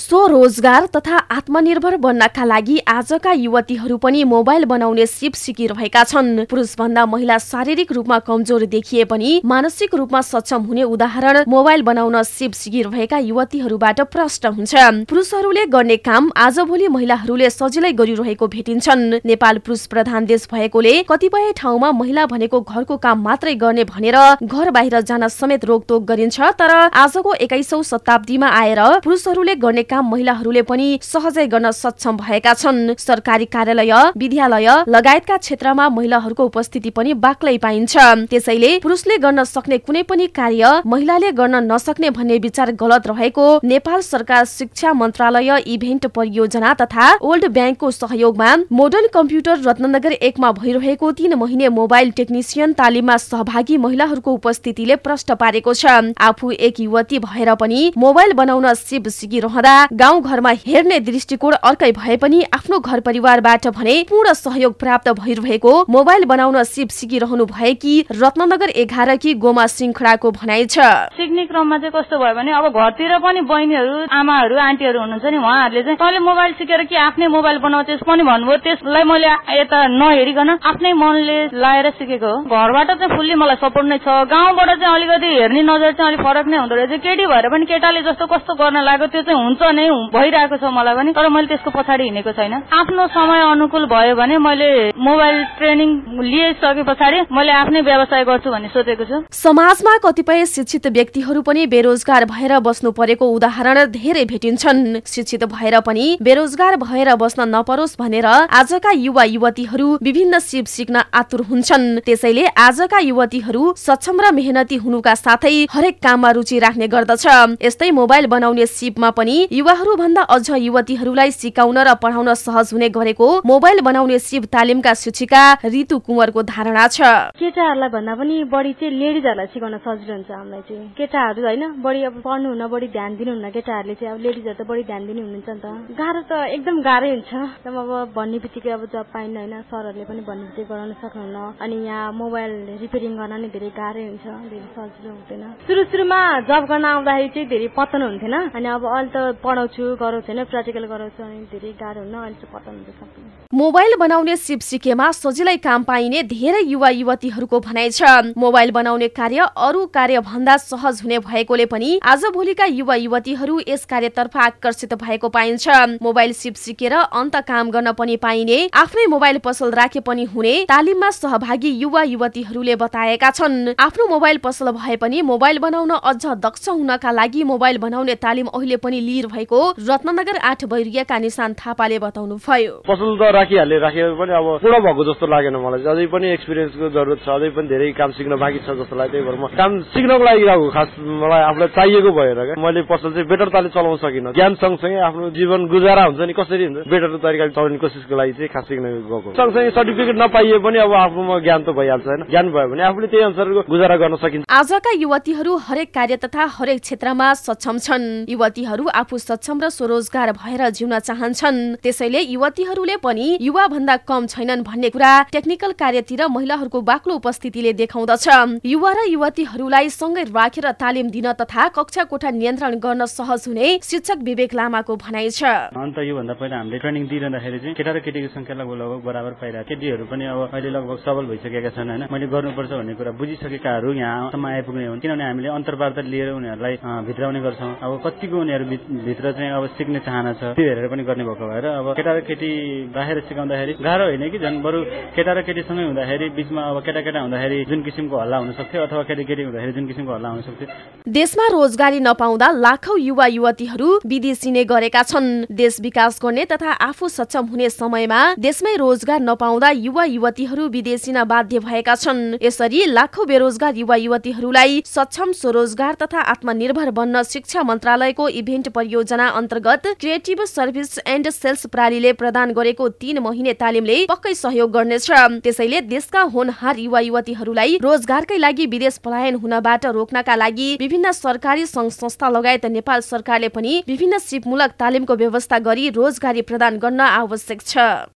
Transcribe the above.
स्वरोजगार तथा आत्मनिर्भर बन्नका लागि आजका युवतीहरू पनि मोबाइल बनाउने सिप सिकिरहेका छन्। पुरुषभन्दा महिला शारीरिक रूपमा कमजोर देखिए पनि मानसिक रूपमा सक्षम हुने उदाहरण मोबाइल बनाउन सिप सिकिरहेका युवतीहरूबाट प्रष्ट हुन्छ। पुरुषहरूले गर्ने काम आजभोलि महिलाहरूले सजिलै गरिरहेको भेटिन्छन्। नेपाल पुरुष प्रधान देश भएकोले कतिपय ठाउँमा महिला भनेको घरको काम मात्रै गर्ने भनेर घर बाहिर जान समेत रोकतोक गरिन्छ। तर आजको एक्काइसौँ शताब्दीमा आएर पुरुषहरूले गर्ने काम महिलाहरूले पनि सहजै गर्न सक्षम भएका छन्। सरकारी कार्यालय विद्यालय लगायतका क्षेत्रमा महिलाहरूको उपस्थिति पनि बाक्लै पाइन्छ। त्यसैले पुरुषले गर्न सक्ने कुनै पनि कार्य महिलाले गर्न नसक्ने भन्ने विचार गलत रहेको नेपाल सरकार शिक्षा मन्त्रालय इभेन्ट परियोजना तथा ओल्ड ब्याङ्कको सहयोगमा मोडर्न कम्प्युटर रत्नगर एकमा भइरहेको तीन महिने मोबाइल टेक्निसियन तालिममा सहभागी महिलाहरूको उपस्थितिले प्रष्ट पारेको छ। आफू एक युवती भएर पनि मोबाइल बनाउन सिप सिकिरहँदा गाउँ घरमा हेर्ने दृष्टिकोण अर्कै भए पनि आफ्नो घर परिवारबाट भने पूर्ण सहयोग प्राप्त भइरहेको मोबाइल बनाउन सिप सिकिरहनु भएकी रत्नगर एघार कि गोमा सिंखडाको भनाइ छ। सिक्ने क्रममा चाहिँ कस्तो भयो भने अब घरतिर पनि बहिनीहरू आमाहरू आन्टीहरू हुनुहुन्छ नि उहाँहरूले चाहिँ तैँले मोबाइल सिकेर कि आफ्नै मोबाइल बनाउँछस् पनि भन्नुभयो। त्यसलाई मैले यता नहेरिकन आफ्नै मनले लाएर सिकेको हो। घरबाट चाहिँ फुल्ली मलाई सपोर्ट नै छ। गाउँबाट चाहिँ अलिकति हेर्ने नजर चाहिँ अलिक फरक नै हुँदो रहेछ। केटी भएर पनि केटाले जस्तो कस्तो गर्न लाग्यो त्यो चाहिँ हुन्छ नै भइरहेको छ मलाई पनि तर मैले त्यसको पछाडि हिँडेको छैन। आफ्नो समय अनुकूल भयो भने मैले मोबाइल ट्रेनिङ लिइसके पछाडि मैले आफ्नै व्यवसाय गर्छु भन्ने सोचेको छु। समाजमा कतिपय शिक्षित व्यक्तिहरू पनि बेरोजगार भएर बस्नु परेको उदाहरण धेरै भेटिन्छन्। शिक्षित भएर पनि बेरोजगार भएर बस्न नपरोस् भनेर आजका युवा युवतीहरू विभिन्न सिप सिक्न आतुर हुन्छन्। त्यसैले आजका युवतीहरू सक्षम र मेहनती हुनुका साथै हरेक काममा रुचि राख्ने गर्दछ। यस्तै मोबाइल बनाउने सिपमा पनि युवाहरू भन्दा अझ युवतीहरूलाई सिकाउन र पढाउन सहज हुने गरेको मोबाइल बनाउने सिप तालिमका शिक्षिका रितु कुँवरको धारणा छ। केटाहरूलाई भन्दा पनि बढी चाहिँ लेडिजहरूलाई सिकाउन सजिलो हुन्छ हामीलाई चाहिँ। केटाहरू होइन बढी अब पढ्नुहुन्न बढी ध्यान दिनुहुन्न केटाहरूले चाहिँ। अब लेडिजहरू त बढी ध्यान दिनु नि त। गाह्रो त एकदम गाह्रै हुन्छ। अब भन्ने बित्तिकै अब जब पाइन्न होइन सरहरूले पनि भन्ने बित्तिकै गराउन सक्नुहुन्न। अनि यहाँ मोबाइल रिपेयरिङ गर्न नि धेरै गाह्रै हुन्छ। धेरै सजिलो हुँदैन। सुरु सुरुमा जब गर्न आउँदाखेरि चाहिँ धेरै पतन हुन्थेन। अनि अब अहिले त पढाउँछु गराउँछु होइन प्र्याक्टिकल गराउँछु अनि धेरै गाह्रो हुन्न अहिले चाहिँ पतन हुन्छ मोबाइल बनाउने सिप सिकेमा सजिलै काम पाइने धेरै युवा युवतीहरूको भनाइ छ। मोबाइल बनाउने कार्य अरू कार्य भन्दा सहज हुने भएकोले पनि आजभोलिका युवा युवतीहरू यस कार्यतर्फ आकर्षित भएको पाइन्छ। मोबाइल सिप सिकेर अन्त काम गर्न पनि पाइने आफ्नै मोबाइल पसल राखे पनि हुने तालिममा सहभागी युवा युवतीहरूले बताएका छन्। आफ्नो मोबाइल पसल भए पनि मोबाइल बनाउन अझ दक्ष हुनका लागि मोबाइल बनाउने तालिम अहिले पनि लिइरहेको रत्नगर आठ बैरियाका निशान थापाले बताउनु भयो पसल त राखिहाले राखेर पनि अब पुरा भएको जस्तो लागेन मलाई। अझै पनि एक्सपिरियन्सको जरुरत छ अझै पनि धेरै काम सिक्न बाँकी छ जस्तो लाग्यो। त्यही भएर म काम सिक्नको लागि गएको खास मलाई आफूलाई चाहिएको भएर मैले पसल चाहिँ बेटर तरिकाले चलाउन सकिनँ। ज्ञान सँगसँगै आफ्नो जीवन गुजारा हुन्छ नि कसरी हुन्छ बेटर तरिकाले चलाउने कोसिसको लागि चाहिँ खास सिक्न गएको सँगसँगै सर्टिफिकेट नपाइए पनि अब आफ्नोमा ज्ञान त भइहाल्छ होइन। ज्ञान भयो भने आफूले त्यही अनुसारको गुजारा गर्न सकिन्छ। आजका युवतीहरू हरेक कार्य तथा हरेक क्षेत्रमा सक्षम छन्। युवतीहरू आफू सक्षम र स्वरोजगार भएर जिउन चाहन्छन्। त्यसैले युवतीहरूले पनि युवा भन्दा कम छैनन् भन्ने कुरा टेक्निकल कार्यतिर महिलाहरूको बाक्लो उपस्थितिले देखाउँदछ। युवा र युवतीहरूलाई सँगै राखेर तालिम दिन तथा कक्षा कोठा नियन्त्रण गर्न सहज हुने शिक्षक विवेक लामाको भनाइ छ। अन्त योभन्दा पहिला हामीले ट्रेनिङ दिइरहँदाखेरि चाहिँ केटा र केटीको संख्या लगभग बराबर पाइरहेको केटीहरू पनि अब अहिले लगभग सबल भइसकेका छन् होइन? मैले गर्नुपर्छ भन्ने कुरा बुझिसकेकाहरू यहाँसम्म आइपुग्ने हुन्। किनभने हामीले अन्तर्वार्ता लिएर उनीहरूलाई भित्राउने गर्छौँ। अब कतिको उनीहरू भित्र चाहिँ अब सिक्ने चाहना छ। त्यो हेरेर पनि गर्ने भएको भएर अब केटा र केटी राखेर सिकाउँदाखेरि गाह्रो होइन कि झन् बरु केटा र केटीसँगै हुँदाखेरि बिचमा अब केटा केटा हुँदाखेरि जुन किसिमको हल्ला हुन सक्थ्यो अथवा केटी केटी हुँदाखेरि जुन किसिमको हल्ला हुन सक्थ्यो देशमा रोजगारी नपाउँदा लाखौं युवा युवतीहरू विदेशिने गरेका छन्। देश विकास गर्ने तथा आफू सक्षम हुने समयमा देशमै रोजगार नपाउँदा युवा युवतीहरू विदेशिन बाध्य भएका छन्। यसरी लाखौं बेरोजगार युवा युवतीहरूलाई सक्षम स्वरोजगार तथा आत्मनिर्भर बन्न शिक्षा मन्त्रालयको इभेन्ट परियोजना अन्तर्गत क्रिएटिभ सर्भिस एन्ड सेल्स प्रणालीले प्रदान गरेको तीन महिने तालिमले पक्कै सहयोग गर्नेछ। त्यसैले देशका होनहार युवा युवतीहरूलाई रोजगारकै लागि विदेश पलायन हुनबाट रोक्नका लागि विभिन्न सरकारी संघ संस्था लगायत नेपाल सरकारले पनि विभिन्न सिपमूलक तालिमको व्यवस्था गरी रोजगारी प्रदान गर्न आवश्यक छ।